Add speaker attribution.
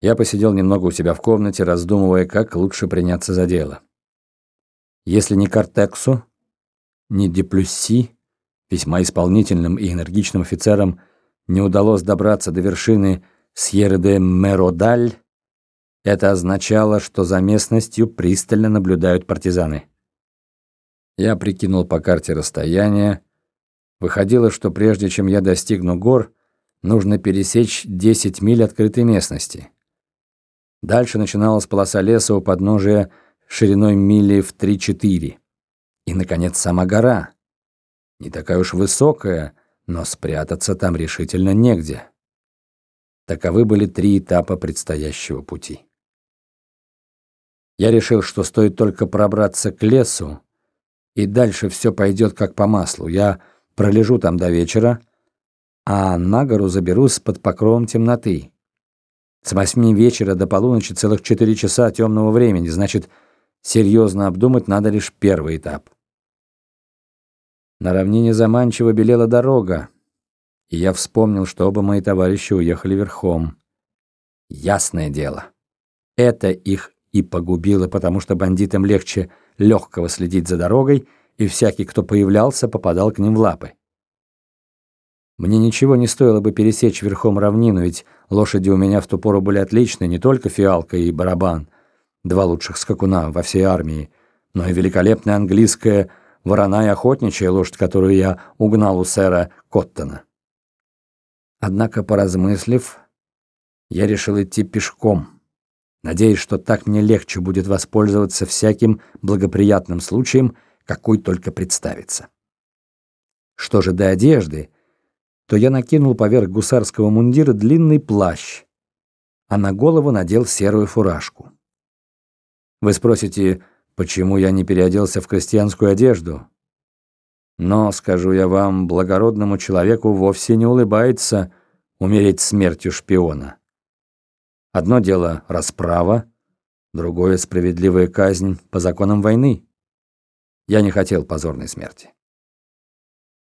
Speaker 1: Я посидел немного у себя в комнате, раздумывая, как лучше приняться за дело. Если не Картексу, ни Деплюсси, весьма исполнительным и энергичным офицерам, не удалось добраться до вершины Сьерры де Меродаль, это означало, что за местностью пристально наблюдают партизаны. Я прикинул по карте расстояние. Выходило, что прежде чем я достигну гор, нужно пересечь 10 миль открытой местности. Дальше начиналась полоса леса у подножия шириной мили в 3-4. И, наконец, сама гора. Не такая уж высокая, но спрятаться там решительно негде. Таковы были три этапа предстоящего пути. Я решил, что стоит только пробраться к лесу, и дальше все пойдет как по маслу. Я пролежу там до вечера, а на гору заберусь под покровом темноты. С восьми вечера до полуночи целых четыре часа темного времени, значит, серьезно обдумать надо лишь первый этап. На равнине заманчиво белела дорога, и я вспомнил, что оба мои товарищи уехали верхом. Ясное дело, это их и погубило, потому что бандитам легче легкого следить за дорогой, и всякий, кто появлялся, попадал к ним в лапы. Мне ничего не стоило бы пересечь верхом равнину, ведь лошади у меня в ту пору были отличные, не только фиалка и барабан, два лучших скакуна во всей армии, но и великолепная английская вороная охотничья лошадь, которую я угнал у сэра Коттона. Однако, поразмыслив, я решил идти пешком, надеясь, что так мне легче будет воспользоваться всяким благоприятным случаем, какой только представится. Что же до одежды, то я накинул поверх гусарского мундира длинный плащ, а на голову надел серую фуражку. Вы спросите, почему я не переоделся в крестьянскую одежду? Но, скажу я вам, благородному человеку вовсе не улыбается умереть смертью шпиона. Одно дело — расправа, другое — справедливая казнь по законам войны. Я не хотел позорной смерти.